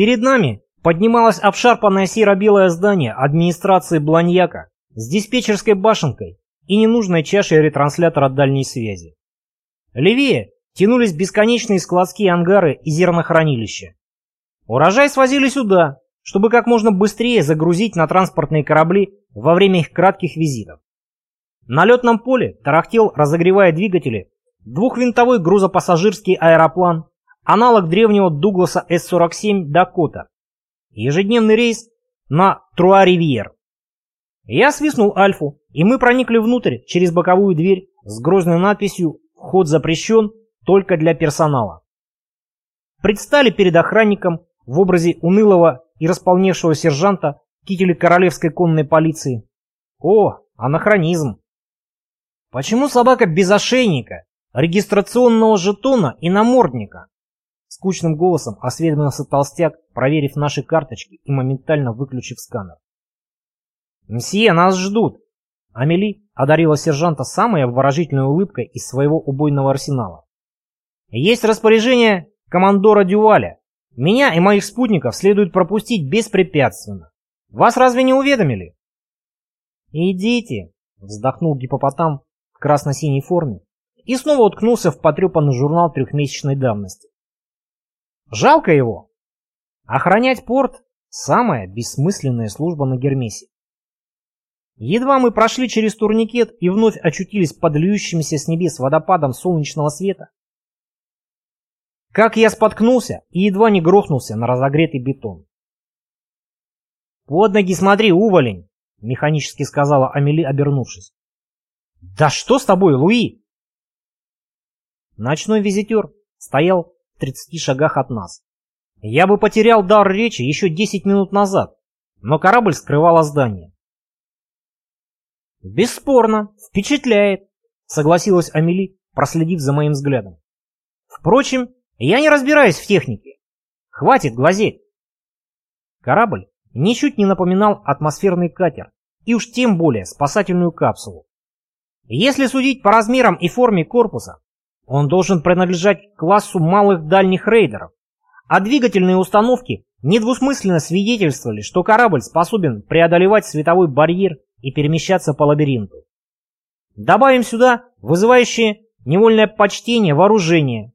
Перед нами поднималось обшарпанное серо-белое здание администрации Бланьяка с диспетчерской башенкой и ненужной чашей ретранслятора дальней связи. Левее тянулись бесконечные складские ангары и зернохранилища. Урожай свозили сюда, чтобы как можно быстрее загрузить на транспортные корабли во время их кратких визитов. На летном поле тарахтел, разогревая двигатели, двухвинтовой грузопассажирский аэроплан, аналог древнего Дугласа С-47 «Дакота», ежедневный рейс на Труа-Ривьер. Я свистнул Альфу, и мы проникли внутрь через боковую дверь с грозной надписью «Вход запрещен только для персонала». Предстали перед охранником в образе унылого и располневшего сержанта кителя королевской конной полиции. О, анахронизм! Почему собака без ошейника, регистрационного жетона и намордника? Скучным голосом осведомился толстяк, проверив наши карточки и моментально выключив сканер. «Мсье, нас ждут!» Амели одарила сержанта самой обворожительной улыбкой из своего убойного арсенала. «Есть распоряжение командора Дюваля. Меня и моих спутников следует пропустить беспрепятственно. Вас разве не уведомили?» «Идите», — вздохнул гипопотам в красно-синей форме и снова уткнулся в потрепанный журнал трехмесячной давности. Жалко его. Охранять порт – самая бессмысленная служба на Гермесе. Едва мы прошли через турникет и вновь очутились под льющимся с небес водопадом солнечного света, как я споткнулся и едва не грохнулся на разогретый бетон. «Под ноги смотри, уволень!» — механически сказала Амели, обернувшись. «Да что с тобой, Луи?» Ночной визитер стоял 30 шагах от нас. Я бы потерял дар речи еще 10 минут назад, но корабль скрывало здание. «Бесспорно, впечатляет», — согласилась Амели, проследив за моим взглядом. «Впрочем, я не разбираюсь в технике. Хватит глазеть». Корабль ничуть не напоминал атмосферный катер, и уж тем более спасательную капсулу. Если судить по размерам и форме корпуса, он должен принадлежать классу малых дальних рейдеров, а двигательные установки недвусмысленно свидетельствовали, что корабль способен преодолевать световой барьер и перемещаться по лабиринту. Добавим сюда вызывающее невольное почтение вооружение.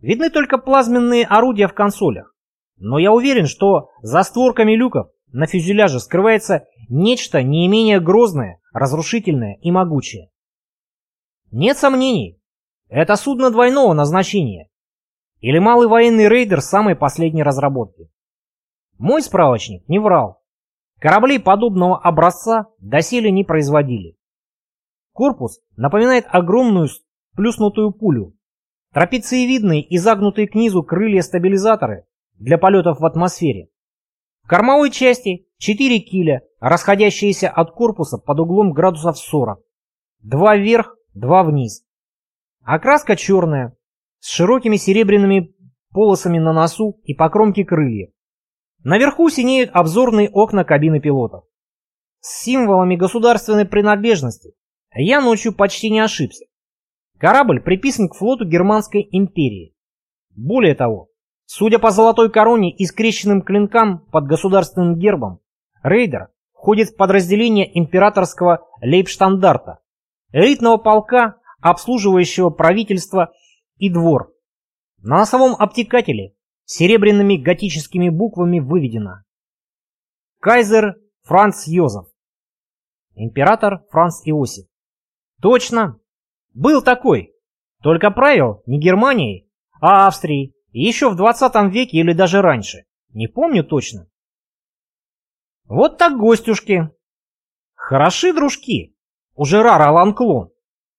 Видны только плазменные орудия в консолях, но я уверен, что за створками люков на фюзеляже скрывается нечто не менее грозное, разрушительное и могучее. Нет сомнений, это судно двойного назначения. Или малый военный рейдер самой последней разработки. Мой справочник не врал. Кораблей подобного образца доселе не производили. Корпус напоминает огромную плюснутую пулю. Трапециевидные и загнутые к низу крылья-стабилизаторы для полетов в атмосфере. В кормовой части 4 киля, расходящиеся от корпуса под углом градусов 40. Два вверх, два вниз. Окраска черная, с широкими серебряными полосами на носу и по кромке крыльев. Наверху синеют обзорные окна кабины пилотов. С символами государственной принадлежности я ночью почти не ошибся. Корабль приписан к флоту Германской империи. Более того, судя по золотой короне и скрещенным клинкам под государственным гербом, рейдер входит в подразделение императорского лейбштандарта, элитного полка обслуживающего правительство и двор. На носовом обтекателе серебряными готическими буквами выведено «Кайзер Франц Йозеф». Император Франц Иосиф. Точно, был такой, только правил не Германией, а Австрией, еще в 20 веке или даже раньше, не помню точно. Вот так гостюшки. Хороши дружки, уже рар Аланклон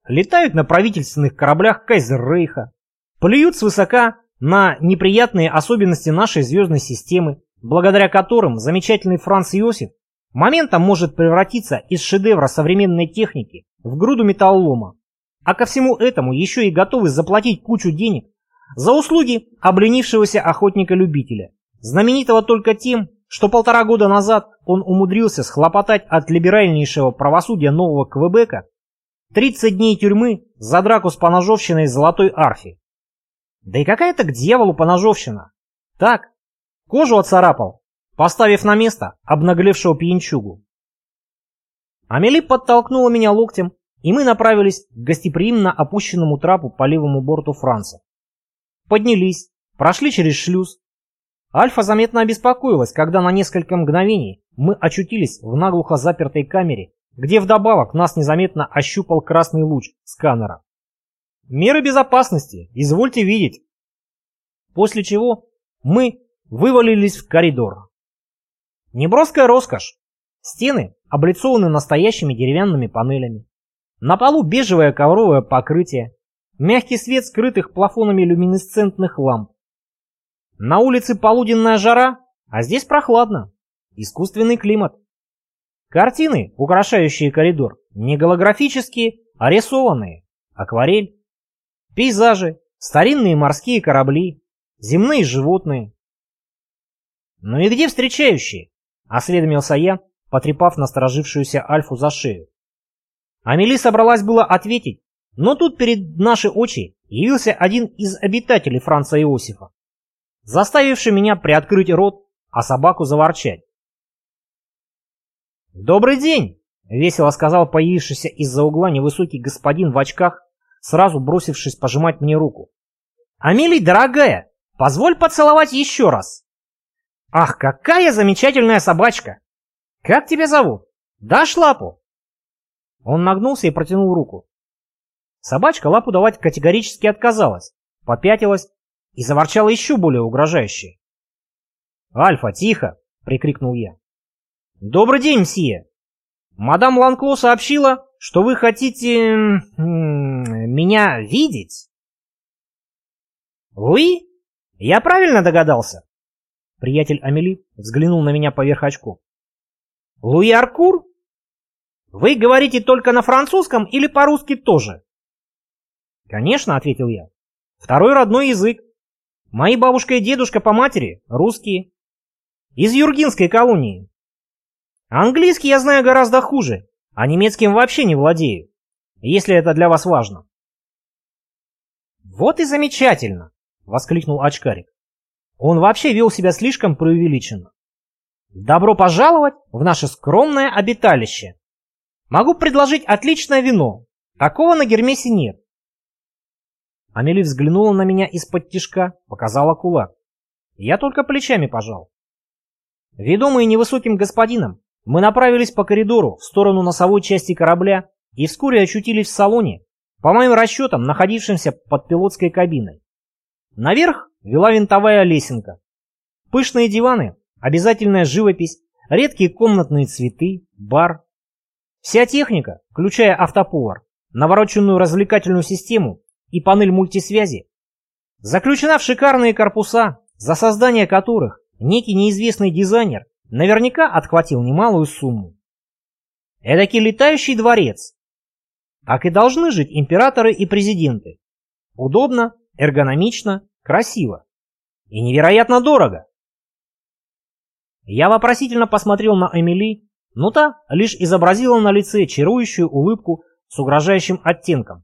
летают на правительственных кораблях Кайзер-Рейха, плюют свысока на неприятные особенности нашей звездной системы, благодаря которым замечательный Франц Иосиф моментом может превратиться из шедевра современной техники в груду металлома, а ко всему этому еще и готовы заплатить кучу денег за услуги обленившегося охотника-любителя, знаменитого только тем, что полтора года назад он умудрился схлопотать от либеральнейшего правосудия нового Квебека 30 дней тюрьмы за драку с поножовщиной золотой арфи. Да и какая-то к дьяволу поножовщина. Так, Кожу отцарапал, поставив на место обнаглевшего пьянчугу. Амели подтолкнула меня локтем, и мы направились к гостеприимно опущенному трапу по левому борту Франца. Поднялись, прошли через шлюз. Альфа заметно обеспокоилась, когда на несколько мгновений мы очутились в наглухо запертой камере, где вдобавок нас незаметно ощупал красный луч сканера. Меры безопасности, извольте видеть. После чего мы вывалились в коридор. Неброская роскошь. Стены облицованы настоящими деревянными панелями. На полу бежевое ковровое покрытие, мягкий свет скрытых плафонами люминесцентных ламп. На улице полуденная жара, а здесь прохладно. Искусственный климат. Картины, украшающие коридор, не голографические, а рисованные. Акварель. Пейзажи, старинные морские корабли, земные животные. «Ну и где встречающие?» — осведомился я, потрепав насторожившуюся Альфу за шею. Амели собралась было ответить, но тут перед наши очи явился один из обитателей Франца Иосифа, заставивший меня приоткрыть рот, а собаку заворчать. «Добрый день!» — весело сказал появившийся из-за угла невысокий господин в очках, сразу бросившись пожимать мне руку. «Амелий, дорогая, позволь поцеловать еще раз!» «Ах, какая замечательная собачка! Как тебя зовут? Дашь лапу?» Он нагнулся и протянул руку. Собачка лапу давать категорически отказалась, попятилась и заворчала еще более угрожающе. «Альфа, тихо!» — прикрикнул я. «Добрый день, мсье! Мадам Ланкло сообщила, что вы хотите... меня видеть?» «Луи? Я правильно догадался?» Приятель Амели взглянул на меня поверх очков. «Луи Аркур? Вы говорите только на французском или по-русски тоже?» «Конечно», — ответил я. «Второй родной язык. Мои бабушка и дедушка по матери русские. Из Юргинской колонии. Английский я знаю гораздо хуже, а немецким вообще не владею, если это для вас важно». «Вот и замечательно!» — воскликнул очкарик. Он вообще вел себя слишком преувеличенно. «Добро пожаловать в наше скромное обиталище. Могу предложить отличное вино. Такого на Гермесе нет. Амели взглянула на меня из-под тишка, показала кулак. Я только плечами пожал. Ведомые невысоким господином, мы направились по коридору в сторону носовой части корабля и вскоре очутились в салоне, по моим расчетам, находившемся под пилотской кабиной. Наверх вела винтовая лесенка. Пышные диваны, обязательная живопись, редкие комнатные цветы, бар. Вся техника, включая автоповар, навороченную развлекательную систему и панель мультисвязи, заключена в шикарные корпуса, за создание которых некий неизвестный дизайнер наверняка отхватил немалую сумму. Эдакий летающий дворец. Так и должны жить императоры и президенты. Удобно, эргономично, красиво. И невероятно дорого. Я вопросительно посмотрел на Эмили, но та лишь изобразила на лице чарующую улыбку с угрожающим оттенком.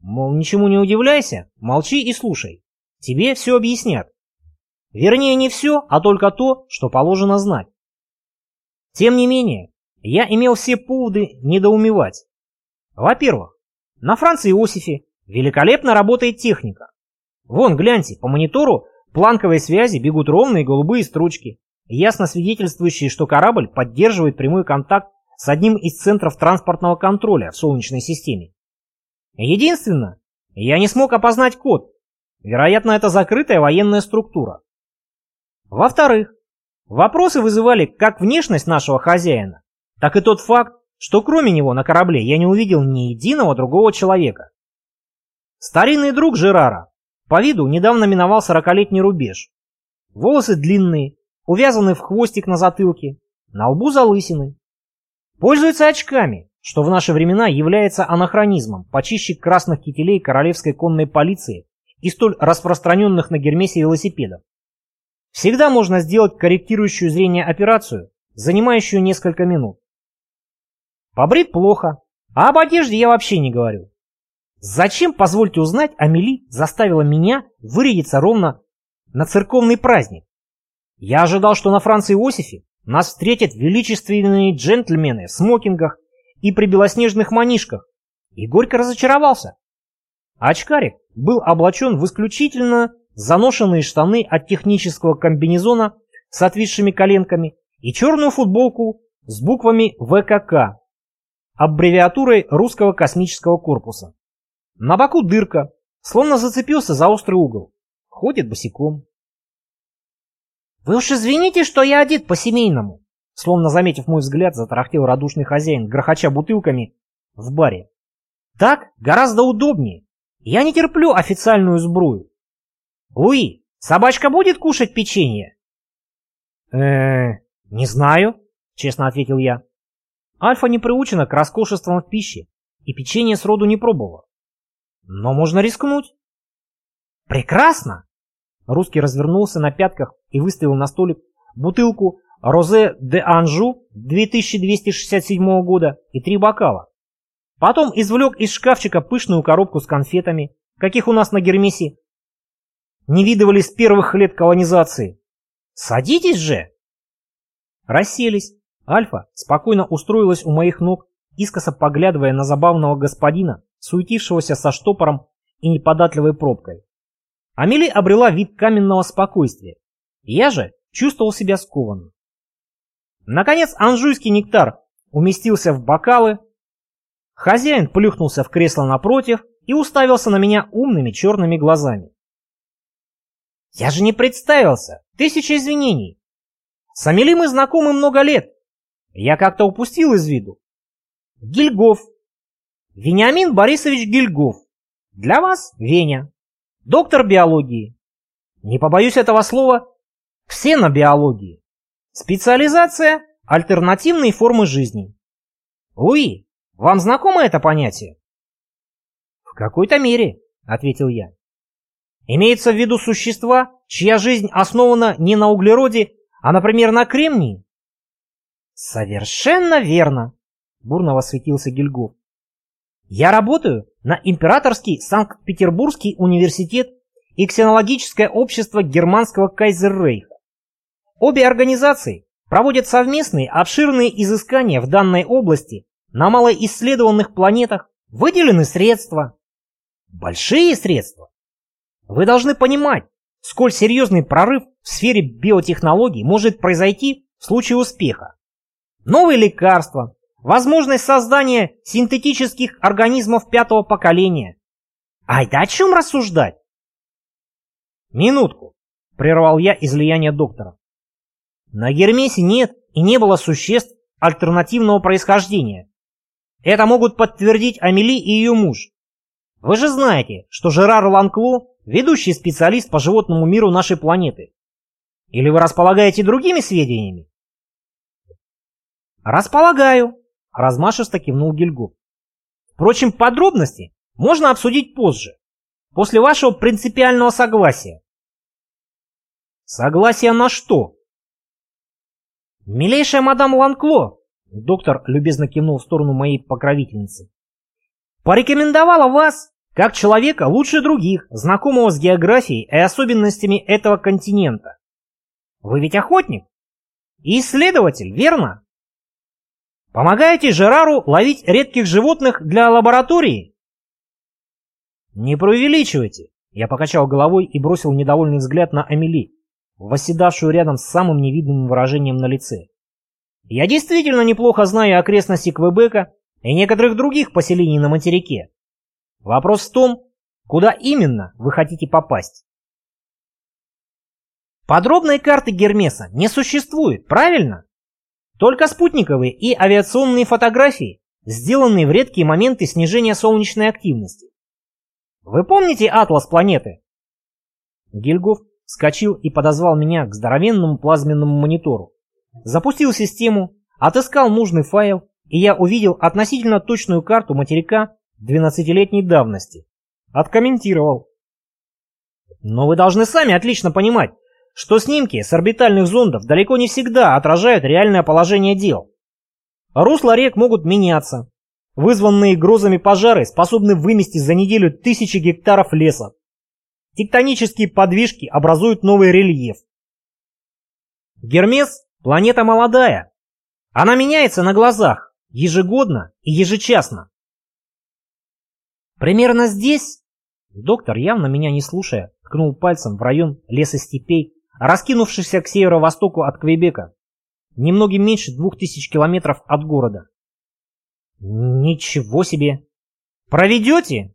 Мол, ничему не удивляйся, молчи и слушай. Тебе все объяснят. Вернее, не все, а только то, что положено знать. Тем не менее, я имел все поводы недоумевать. Во-первых, на Франции Иосифе великолепно работает техника. Вон, гляньте, по монитору планковой связи бегут ровные голубые строчки, ясно свидетельствующие, что корабль поддерживает прямой контакт с одним из центров транспортного контроля в Солнечной системе. Единственное, я не смог опознать код. Вероятно, это закрытая военная структура. Во-вторых, вопросы вызывали как внешность нашего хозяина, так и тот факт, что кроме него на корабле я не увидел ни единого другого человека. Старинный друг Жерара по виду недавно миновал сорокалетний рубеж. Волосы длинные, увязаны в хвостик на затылке, на лбу залысины. Пользуется очками, что в наши времена является анахронизмом, почище красных кителей королевской конной полиции и столь распространенных на Гермесе велосипедов. Всегда можно сделать корректирующую зрение операцию, занимающую несколько минут. Побрит плохо, а об одежде я вообще не говорю. Зачем, позвольте узнать, Амели заставила меня вырядиться ровно на церковный праздник? Я ожидал, что на Франции Иосифе нас встретят величественные джентльмены в смокингах и при белоснежных манишках, и горько разочаровался. Очкарик был облачен в исключительно заношенные штаны от технического комбинезона с отвисшими коленками и черную футболку с буквами ВКК, аббревиатурой русского космического корпуса. На боку дырка, словно зацепился за острый угол. Ходит босиком. «Вы уж извините, что я одет по-семейному», словно заметив мой взгляд, затарахтел радушный хозяин, грохоча бутылками в баре. «Так гораздо удобнее. Я не терплю официальную сбрую. Луи, собачка будет кушать печенье?» «Э-э, не знаю», честно ответил я. Альфа не приучена к роскошествам в пище, и печенье сроду не пробовала. Но можно рискнуть. Прекрасно! Русский развернулся на пятках и выставил на столик бутылку Розе де Анжу 2267 года и три бокала. Потом извлек из шкафчика пышную коробку с конфетами, каких у нас на Гермесе. Не видывали с первых лет колонизации. Садитесь же! Расселись. Альфа спокойно устроилась у моих ног, искоса поглядывая на забавного господина, суетившегося со штопором и неподатливой пробкой. Амели обрела вид каменного спокойствия. Я же чувствовал себя скованным. Наконец анжуйский нектар уместился в бокалы. Хозяин плюхнулся в кресло напротив и уставился на меня умными черными глазами. «Я же не представился! Тысяча извинений! С Амели мы знакомы много лет, я как-то упустил из виду. Гильгоф. Вениамин Борисович Гильгоф. Для вас Веня. Доктор биологии. Не побоюсь этого слова. Ксенобиологии. Специализация – альтернативные формы жизни. Луи, вам знакомо это понятие? В какой-то мере, ответил я. Имеется в виду существа, чья жизнь основана не на углероде, а, например, на кремнии «Совершенно верно!» — бурно восхитился Гильгоф. «Я работаю на Императорский Санкт-Петербургский университет и Ксенологическое общество Германского Кайзеррейха. Обе организации проводят совместные обширные изыскания в данной области на малоисследованных планетах, выделены средства. Большие средства. Вы должны понимать, сколь серьезный прорыв в сфере биотехнологий может произойти в случае успеха новые лекарства, возможность создания синтетических организмов пятого поколения. Ай, да о чем рассуждать? Минутку, прервал я излияние доктора. На Гермесе нет и не было существ альтернативного происхождения. Это могут подтвердить Амели и ее муж. Вы же знаете, что Жерар Ланкло – ведущий специалист по животному миру нашей планеты. Или вы располагаете другими сведениями? «Располагаю», — размашисто кивнул Гильгоф. «Впрочем, подробности можно обсудить позже, после вашего принципиального согласия». «Согласие на что?» «Милейшая мадам Ланкло», — доктор любезно кивнул в сторону моей покровительницы, «порекомендовала вас как человека лучше других, знакомого с географией и особенностями этого континента. Вы ведь охотник и исследователь, верно?» Помогаете Жерару ловить редких животных для лаборатории? Не преувеличивайте. Я покачал головой и бросил недовольный взгляд на Амели, восседавшую рядом с самым невидным выражением на лице. Я действительно неплохо знаю окрестности Квебека и некоторых других поселений на материке. Вопрос в том, куда именно вы хотите попасть. Подробной карты Гермеса не существует, правильно? Только спутниковые и авиационные фотографии, сделанные в редкие моменты снижения солнечной активности. Вы помните атлас планеты? Гильгоф вскочил и подозвал меня к здоровенному плазменному монитору. Запустил систему, отыскал нужный файл, и я увидел относительно точную карту материка 12-летней давности. Откомментировал. Но вы должны сами отлично понимать, что снимки с орбитальных зондов далеко не всегда отражают реальное положение дел. Русла рек могут меняться. Вызванные грозами пожары способны вымести за неделю тысячи гектаров леса. Тектонические подвижки образуют новый рельеф. Гермес — планета молодая. Она меняется на глазах, ежегодно и ежечасно. Примерно здесь, доктор, явно меня не слушая, ткнул пальцем в район лесостепей, раскинувшихся к северо-востоку от Квебека, немногим меньше двух тысяч километров от города. Ничего себе! Проведете?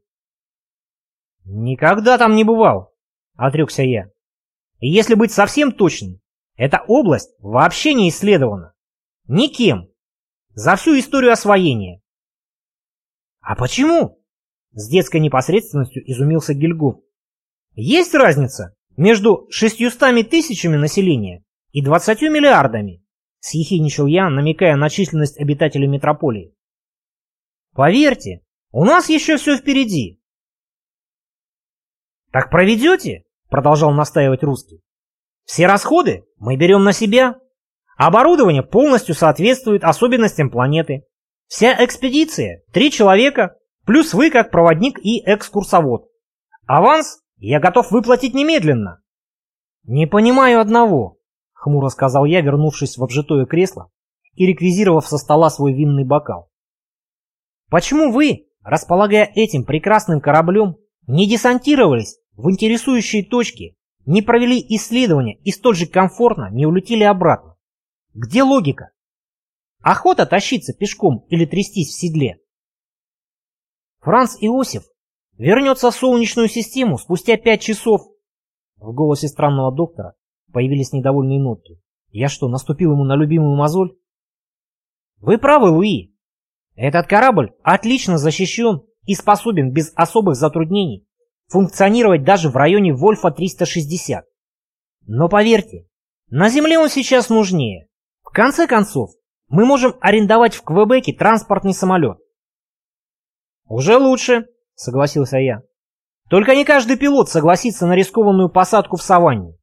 Никогда там не бывал, отрекся я. Если быть совсем точным, эта область вообще не исследована. Никем. За всю историю освоения. А почему? С детской непосредственностью изумился Гильгоф. Есть разница между шестьюстами тысячами населения и двадцатью миллиардами, съехиничал я, намекая на численность обитателей метрополии. Поверьте, у нас еще все впереди. Так проведете? Продолжал настаивать русский. Все расходы мы берем на себя. Оборудование полностью соответствует особенностям планеты. Вся экспедиция – три человека, плюс вы как проводник и экскурсовод. Аванс я готов выплатить немедленно. Не понимаю одного, хмуро сказал я, вернувшись в обжитое кресло и реквизировав со стола свой винный бокал. Почему вы, располагая этим прекрасным кораблем, не десантировались в интересующие точки, не провели исследования и столь же комфортно не улетели обратно? Где логика? Охота тащиться пешком или трястись в седле? Франц Иосиф вернется в Солнечную систему спустя пять часов. В голосе странного доктора появились недовольные нотки. Я что, наступил ему на любимую мозоль? Вы правы, Луи. Этот корабль отлично защищен и способен без особых затруднений функционировать даже в районе Вольфа-360. Но поверьте, на Земле он сейчас нужнее. В конце концов, мы можем арендовать в Квебеке транспортный самолет. Уже лучше, согласился я. Только не каждый пилот согласится на рискованную посадку в саванне.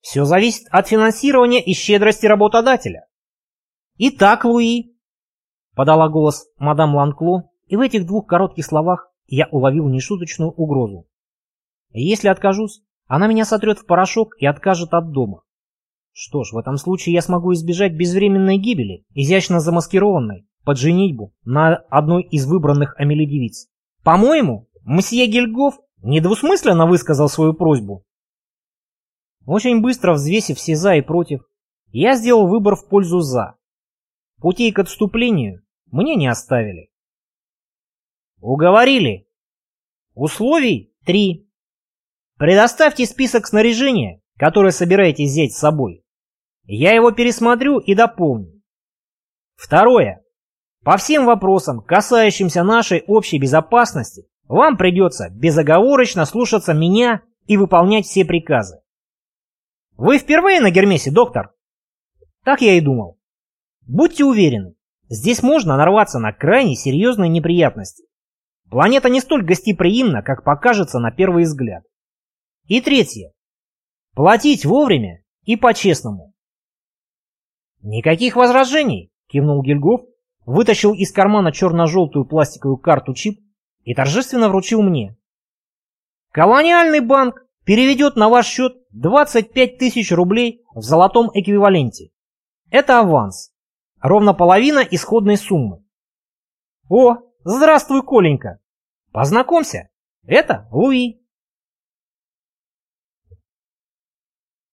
Все зависит от финансирования и щедрости работодателя. Итак, Луи, подала голос мадам Ланкло, и в этих двух коротких словах я уловил нешуточную угрозу. Если откажусь, она меня сотрет в порошок и откажет от дома. Что ж, в этом случае я смогу избежать безвременной гибели, изящно замаскированной под женитьбу на одной из выбранных Амели девиц. По-моему, мсье Гильгоф недвусмысленно высказал свою просьбу. Очень быстро взвесив все «за» и «против», я сделал выбор в пользу «за». Путей к отступлению мне не оставили. Уговорили. Условий три. Предоставьте список снаряжения, которое собираетесь взять с собой. Я его пересмотрю и дополню. Второе. По всем вопросам, касающимся нашей общей безопасности, вам придется безоговорочно слушаться меня и выполнять все приказы. Вы впервые на Гермесе, доктор? Так я и думал. Будьте уверены, здесь можно нарваться на крайне серьезные неприятности. Планета не столь гостеприимна, как покажется на первый взгляд. И третье. Платить вовремя и по-честному. Никаких возражений, кивнул Гильгоф, вытащил из кармана черно-желтую пластиковую карту чип и торжественно вручил мне. Колониальный банк переведет на ваш счет 25 тысяч рублей в золотом эквиваленте. Это аванс. Ровно половина исходной суммы. О, здравствуй, Коленька. Познакомься, это Луи.